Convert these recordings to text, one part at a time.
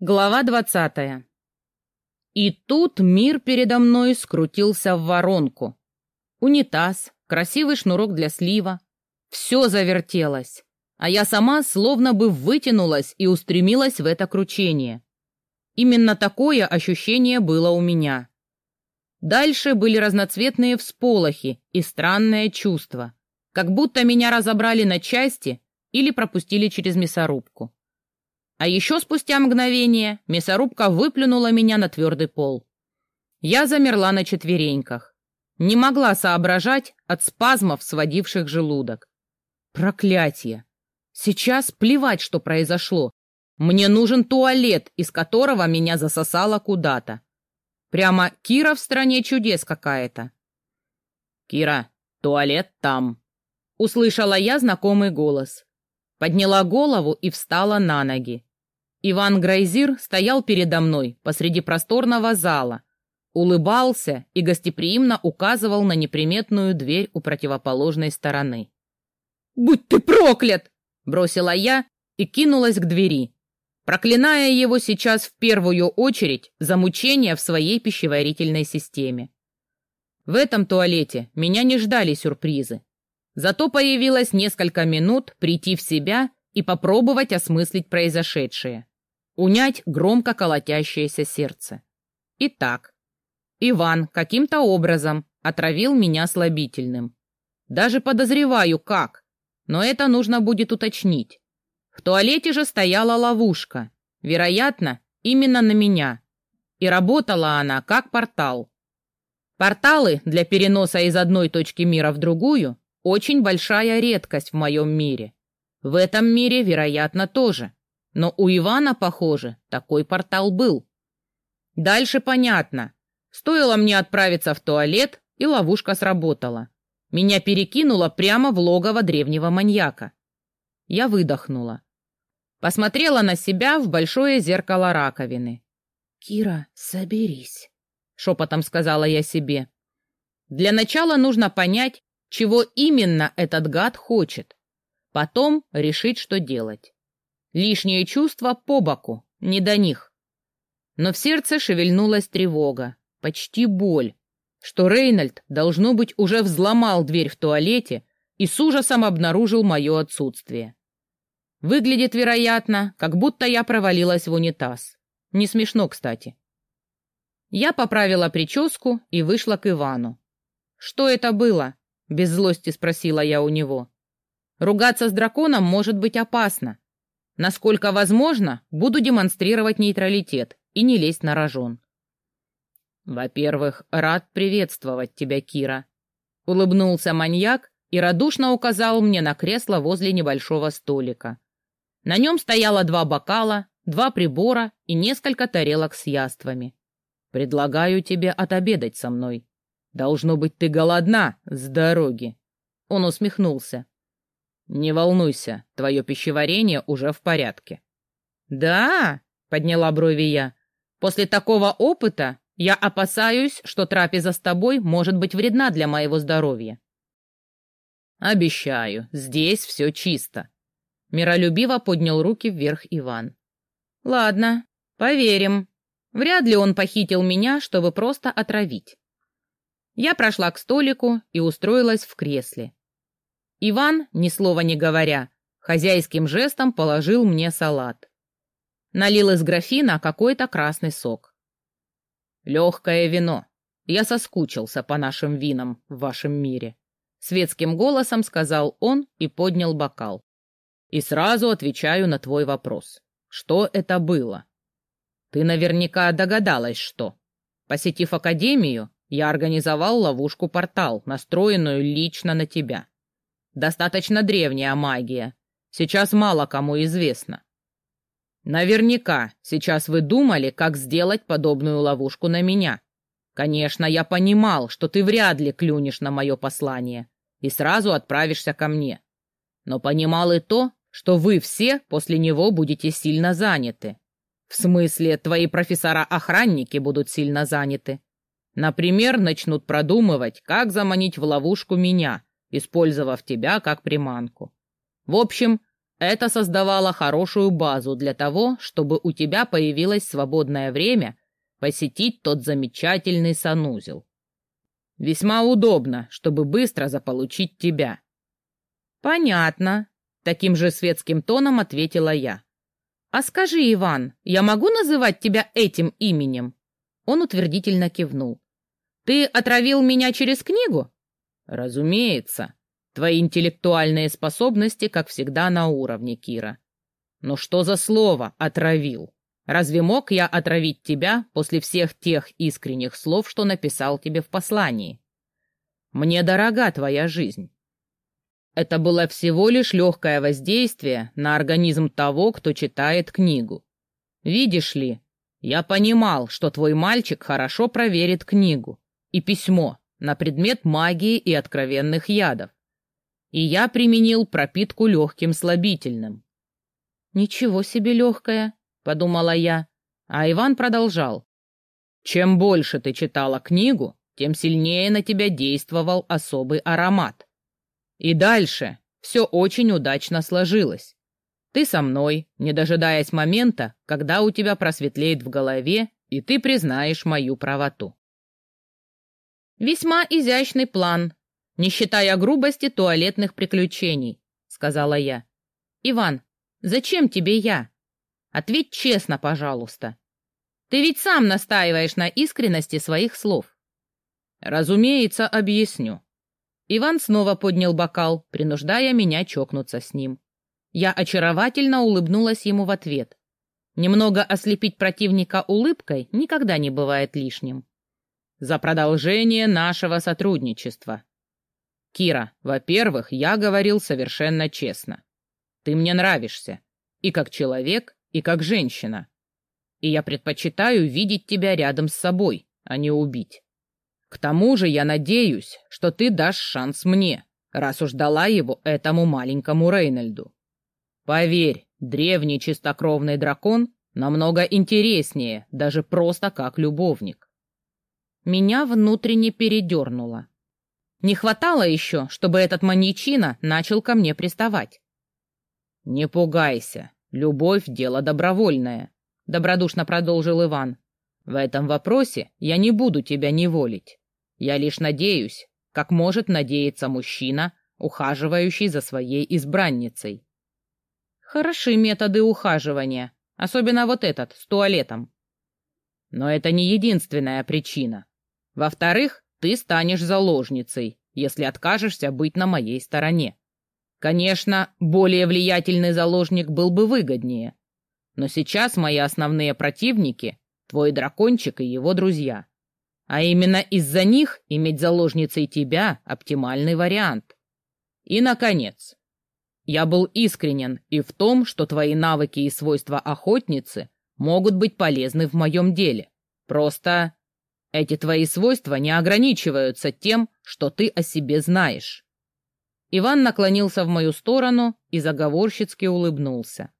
Глава двадцатая. И тут мир передо мной скрутился в воронку. Унитаз, красивый шнурок для слива. Все завертелось, а я сама словно бы вытянулась и устремилась в это кручение. Именно такое ощущение было у меня. Дальше были разноцветные всполохи и странное чувство, как будто меня разобрали на части или пропустили через мясорубку. А еще спустя мгновение мясорубка выплюнула меня на твердый пол. Я замерла на четвереньках. Не могла соображать от спазмов, сводивших желудок. Проклятие! Сейчас плевать, что произошло. Мне нужен туалет, из которого меня засосало куда-то. Прямо Кира в стране чудес какая-то. «Кира, туалет там», — услышала я знакомый голос. Подняла голову и встала на ноги. Иван Грайзир стоял передо мной посреди просторного зала, улыбался и гостеприимно указывал на неприметную дверь у противоположной стороны. «Будь ты проклят!» — бросила я и кинулась к двери, проклиная его сейчас в первую очередь за мучения в своей пищеварительной системе. В этом туалете меня не ждали сюрпризы. Зато появилось несколько минут прийти в себя и попробовать осмыслить произошедшее унять громко колотящееся сердце. Итак, Иван каким-то образом отравил меня слабительным. Даже подозреваю, как, но это нужно будет уточнить. В туалете же стояла ловушка, вероятно, именно на меня, и работала она как портал. Порталы для переноса из одной точки мира в другую – очень большая редкость в моем мире. В этом мире, вероятно, тоже. Но у Ивана, похоже, такой портал был. Дальше понятно. Стоило мне отправиться в туалет, и ловушка сработала. Меня перекинуло прямо в логово древнего маньяка. Я выдохнула. Посмотрела на себя в большое зеркало раковины. «Кира, соберись», — шепотом сказала я себе. «Для начала нужно понять, чего именно этот гад хочет. Потом решить, что делать. Лишние чувства по боку, не до них. Но в сердце шевельнулась тревога, почти боль, что Рейнольд, должно быть, уже взломал дверь в туалете и с ужасом обнаружил мое отсутствие. Выглядит, вероятно, как будто я провалилась в унитаз. Не смешно, кстати. Я поправила прическу и вышла к Ивану. «Что это было?» — без злости спросила я у него. «Ругаться с драконом может быть опасно, Насколько возможно, буду демонстрировать нейтралитет и не лезть на рожон. «Во-первых, рад приветствовать тебя, Кира», — улыбнулся маньяк и радушно указал мне на кресло возле небольшого столика. На нем стояло два бокала, два прибора и несколько тарелок с яствами. «Предлагаю тебе отобедать со мной. Должно быть, ты голодна с дороги». Он усмехнулся. «Не волнуйся, твое пищеварение уже в порядке». «Да?» — подняла брови я. «После такого опыта я опасаюсь, что трапеза с тобой может быть вредна для моего здоровья». «Обещаю, здесь все чисто». Миролюбиво поднял руки вверх Иван. «Ладно, поверим. Вряд ли он похитил меня, чтобы просто отравить». Я прошла к столику и устроилась в кресле. Иван, ни слова не говоря, хозяйским жестом положил мне салат. Налил из графина какой-то красный сок. «Легкое вино. Я соскучился по нашим винам в вашем мире», — светским голосом сказал он и поднял бокал. «И сразу отвечаю на твой вопрос. Что это было?» «Ты наверняка догадалась, что. Посетив академию, я организовал ловушку-портал, настроенную лично на тебя. Достаточно древняя магия. Сейчас мало кому известно. Наверняка сейчас вы думали, как сделать подобную ловушку на меня. Конечно, я понимал, что ты вряд ли клюнешь на мое послание и сразу отправишься ко мне. Но понимал и то, что вы все после него будете сильно заняты. В смысле, твои профессора-охранники будут сильно заняты. Например, начнут продумывать, как заманить в ловушку меня, использовав тебя как приманку. В общем, Это создавало хорошую базу для того, чтобы у тебя появилось свободное время посетить тот замечательный санузел. Весьма удобно, чтобы быстро заполучить тебя. Понятно, таким же светским тоном ответила я. А скажи, Иван, я могу называть тебя этим именем? Он утвердительно кивнул. Ты отравил меня через книгу? Разумеется. Твои интеллектуальные способности, как всегда, на уровне, Кира. Но что за слово «отравил»? Разве мог я отравить тебя после всех тех искренних слов, что написал тебе в послании? Мне дорога твоя жизнь. Это было всего лишь легкое воздействие на организм того, кто читает книгу. Видишь ли, я понимал, что твой мальчик хорошо проверит книгу и письмо на предмет магии и откровенных ядов. И я применил пропитку легким слабительным. «Ничего себе легкое!» — подумала я, а Иван продолжал. «Чем больше ты читала книгу, тем сильнее на тебя действовал особый аромат. И дальше все очень удачно сложилось. Ты со мной, не дожидаясь момента, когда у тебя просветлеет в голове, и ты признаешь мою правоту. «Весьма изящный план, не считая грубости туалетных приключений», — сказала я. «Иван, зачем тебе я? Ответь честно, пожалуйста. Ты ведь сам настаиваешь на искренности своих слов». «Разумеется, объясню. Иван снова поднял бокал, принуждая меня чокнуться с ним. Я очаровательно улыбнулась ему в ответ. Немного ослепить противника улыбкой никогда не бывает лишним. За продолжение нашего сотрудничества. Кира, во-первых, я говорил совершенно честно. Ты мне нравишься. И как человек, и как женщина. И я предпочитаю видеть тебя рядом с собой, а не убить. К тому же я надеюсь, что ты дашь шанс мне, раз уж дала его этому маленькому Рейнольду. Поверь, древний чистокровный дракон намного интереснее, даже просто как любовник. Меня внутренне передернуло. Не хватало еще, чтобы этот маньячина начал ко мне приставать. «Не пугайся, любовь — дело добровольное», — добродушно продолжил Иван. «В этом вопросе я не буду тебя неволить. Я лишь надеюсь, как может надеяться мужчина, ухаживающий за своей избранницей. Хороши методы ухаживания, особенно вот этот, с туалетом. Но это не единственная причина. Во-вторых, ты станешь заложницей, если откажешься быть на моей стороне. Конечно, более влиятельный заложник был бы выгоднее. Но сейчас мои основные противники — твой дракончик и его друзья. А именно из-за них иметь заложницей тебя — оптимальный вариант. И, наконец, я был искренен и в том, что твои навыки и свойства охотницы могут быть полезны в моем деле. Просто эти твои свойства не ограничиваются тем, что ты о себе знаешь. Иван наклонился в мою сторону и заговорщицки улыбнулся.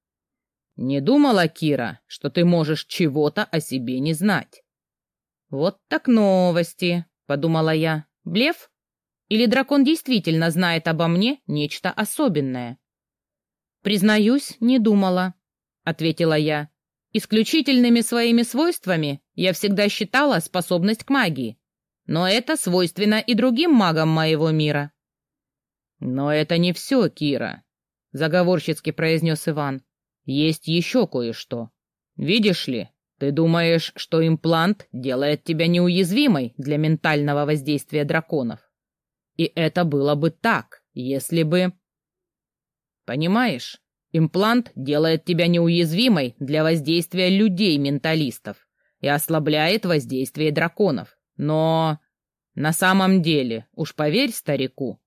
Не думала, Кира, что ты можешь чего-то о себе не знать. «Вот так новости», — подумала я. «Блеф? Или дракон действительно знает обо мне нечто особенное?» «Признаюсь, не думала», — ответила я. «Исключительными своими свойствами я всегда считала способность к магии. Но это свойственно и другим магам моего мира». «Но это не все, Кира», — заговорщицки произнес Иван. «Есть еще кое-что. Видишь ли, ты думаешь, что имплант делает тебя неуязвимой для ментального воздействия драконов? И это было бы так, если бы... Понимаешь, имплант делает тебя неуязвимой для воздействия людей-менталистов и ослабляет воздействие драконов. Но на самом деле, уж поверь старику,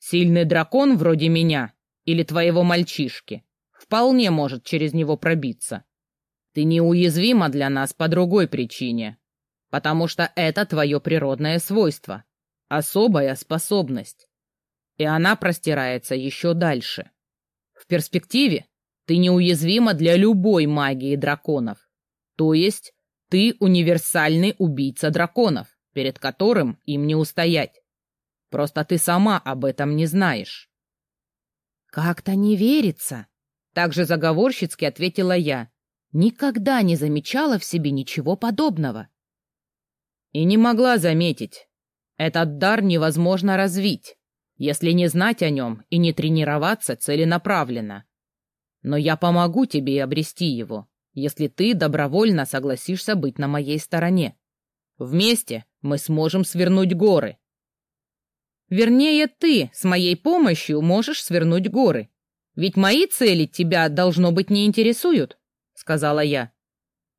сильный дракон вроде меня или твоего мальчишки вполне может через него пробиться. Ты неуязвима для нас по другой причине. Потому что это твое природное свойство. Особая способность. И она простирается еще дальше. В перспективе ты неуязвима для любой магии драконов. То есть ты универсальный убийца драконов, перед которым им не устоять. Просто ты сама об этом не знаешь. Как-то не верится, Также заговорщицки ответила я. Никогда не замечала в себе ничего подобного. И не могла заметить. Этот дар невозможно развить, если не знать о нем и не тренироваться целенаправленно. Но я помогу тебе обрести его, если ты добровольно согласишься быть на моей стороне. Вместе мы сможем свернуть горы. Вернее, ты с моей помощью можешь свернуть горы. Ведь мои цели тебя, должно быть, не интересуют, — сказала я.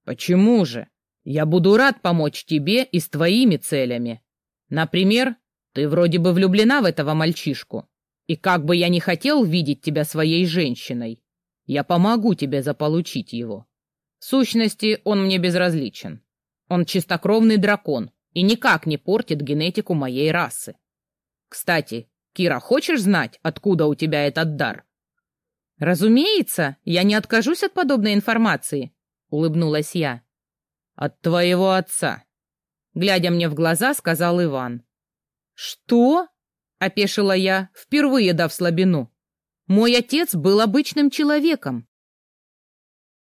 Почему же? Я буду рад помочь тебе и с твоими целями. Например, ты вроде бы влюблена в этого мальчишку. И как бы я не хотел видеть тебя своей женщиной, я помогу тебе заполучить его. В сущности, он мне безразличен. Он чистокровный дракон и никак не портит генетику моей расы. Кстати, Кира, хочешь знать, откуда у тебя этот дар? Разумеется, я не откажусь от подобной информации, улыбнулась я. От твоего отца, глядя мне в глаза, сказал Иван. Что? опешила я, впервые дав слабину. Мой отец был обычным человеком.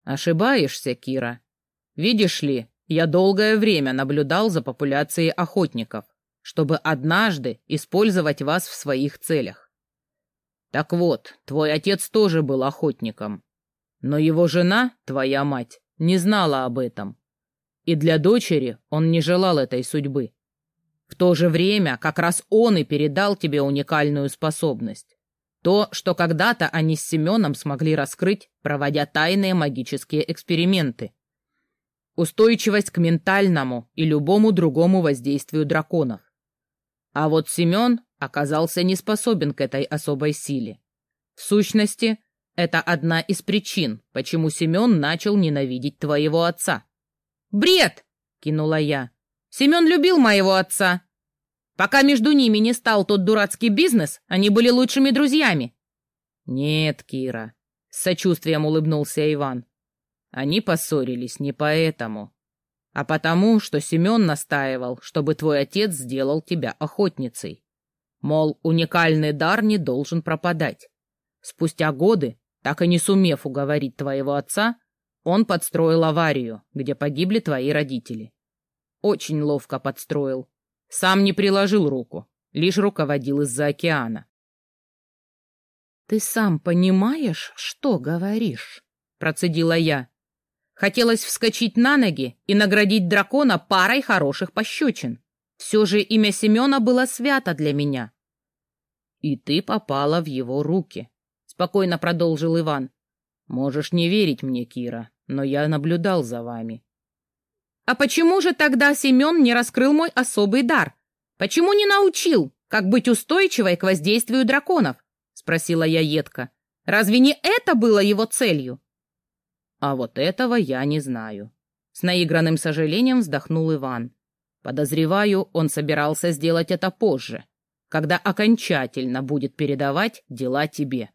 Ошибаешься, Кира. Видишь ли, я долгое время наблюдал за популяцией охотников, чтобы однажды использовать вас в своих целях. Так вот, твой отец тоже был охотником. Но его жена, твоя мать, не знала об этом. И для дочери он не желал этой судьбы. В то же время как раз он и передал тебе уникальную способность. То, что когда-то они с Семеном смогли раскрыть, проводя тайные магические эксперименты. Устойчивость к ментальному и любому другому воздействию драконов. А вот Семен оказался не способен к этой особой силе. В сущности, это одна из причин, почему Семен начал ненавидеть твоего отца. «Бред!» — кинула я. «Семен любил моего отца, Пока между ними не стал тот дурацкий бизнес, они были лучшими друзьями. Нет, Кира, с сочувствием улыбнулся Иван. Они поссорились не поэтому, а потому, что Семен настаивал, чтобы твой отец сделал тебя охотницей. Мол, уникальный дар не должен пропадать. Спустя годы, так и не сумев уговорить твоего отца, он подстроил аварию, где погибли твои родители. Очень ловко подстроил, сам не приложил руку, лишь руководил из-за океана. «Ты сам понимаешь, что говоришь?» — процедила я. Хотелось вскочить на ноги и наградить дракона парой хороших пощечин. Все же имя Семена было свято для меня. «И ты попала в его руки», — спокойно продолжил Иван. «Можешь не верить мне, Кира, но я наблюдал за вами. А почему же тогда Семен не раскрыл мой особый дар? Почему не научил, как быть устойчивой к воздействию драконов? Спросила я едко. Разве не это было его целью? А вот этого я не знаю. С наигранным сожалением вздохнул Иван. Подозреваю, он собирался сделать это позже, когда окончательно будет передавать дела тебе.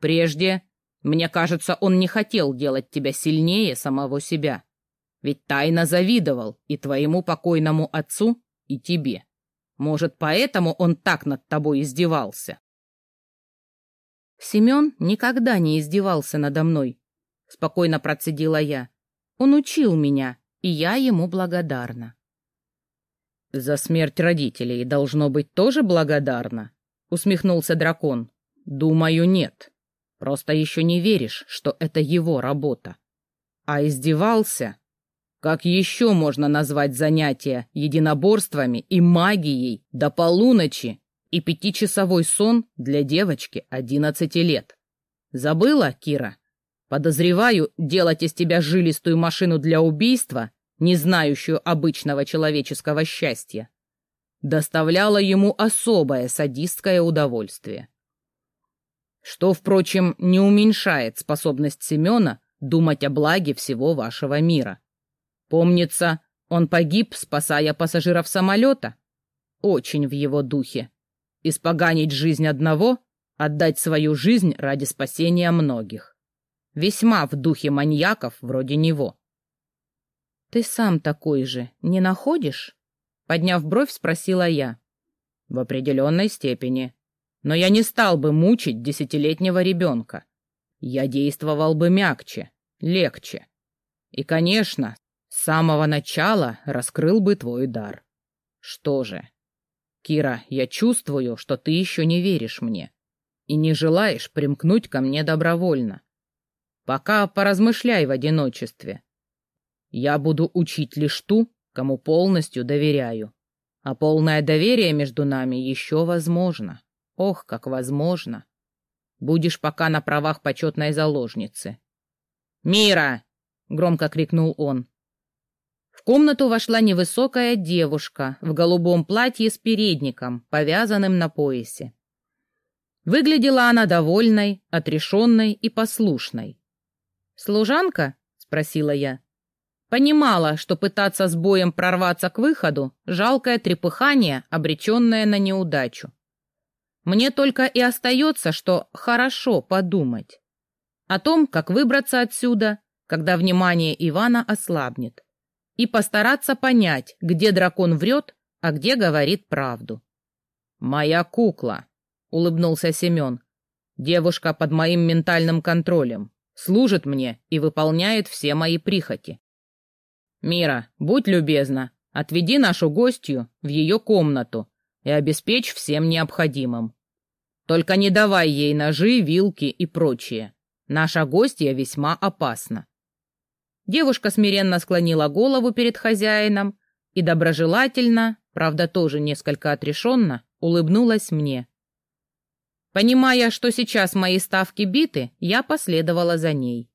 Прежде, мне кажется, он не хотел делать тебя сильнее самого себя. Ведь тайно завидовал и твоему покойному отцу, и тебе. Может, поэтому он так над тобой издевался? Семен никогда не издевался надо мной, — спокойно процедила я. Он учил меня, и я ему благодарна. «За смерть родителей должно быть тоже благодарна?» — усмехнулся дракон. «Думаю, нет. Просто еще не веришь, что это его работа. А издевался как еще можно назвать занятия единоборствами и магией до полуночи и пятичасовой сон для девочки одиннадцати лет? Забыла, Кира? Подозреваю, делать из тебя жилистую машину для убийства, не знающую обычного человеческого счастья, доставляло ему особое садистское удовольствие. Что, впрочем, не уменьшает способность Семена думать о благе всего вашего мира. Помнится, он погиб, спасая пассажиров самолета. Очень в его духе. Испоганить жизнь одного, отдать свою жизнь ради спасения многих. Весьма в духе маньяков вроде него. «Ты сам такой же, не находишь?» Подняв бровь, спросила я. «В определенной степени. Но я не стал бы мучить десятилетнего ребенка. я действовал бы мягче, легче. И, конечно, самого начала раскрыл бы твой дар. Что же, Кира, я чувствую, что ты еще не веришь мне и не желаешь примкнуть ко мне добровольно. Пока поразмышляй в одиночестве. Я буду учить лишь ту, кому полностью доверяю. А полное доверие между нами еще возможно. Ох, как возможно. Будешь пока на правах почетной заложницы. «Мира!» — громко крикнул он. Комнату вошла невысокая девушка в голубом платье с передником, повязанным на поясе. Выглядела она довольной, отрешенной и послушной. «Служанка?» — спросила я. Понимала, что пытаться с боем прорваться к выходу — жалкое трепыхание, обреченное на неудачу. Мне только и остается, что хорошо подумать. О том, как выбраться отсюда, когда внимание Ивана ослабнет. И постараться понять, где дракон врет, а где говорит правду. «Моя кукла», — улыбнулся Семен. «Девушка под моим ментальным контролем, служит мне и выполняет все мои прихоти. Мира, будь любезна, отведи нашу гостью в ее комнату и обеспечь всем необходимым. Только не давай ей ножи, вилки и прочее. Наша гостья весьма опасна. Девушка смиренно склонила голову перед хозяином и доброжелательно, правда тоже несколько отрешенно, улыбнулась мне. Понимая, что сейчас мои ставки биты, я последовала за ней.